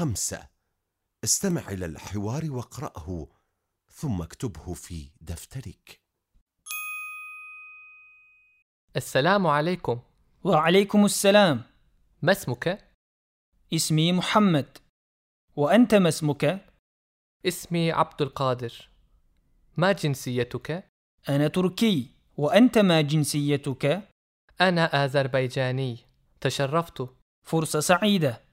خمسة. استمع إلى الحوار واقرأه ثم اكتبه في دفترك. السلام عليكم. وعليكم السلام. ما اسمك؟ اسمي محمد. وأنت ما اسمك؟ اسمي عبد القادر. ما جنسيتك؟ أنا تركي. وأنت ما جنسيتك؟ أنا آذربيجاني. تشرفت. فرصة سعيدة.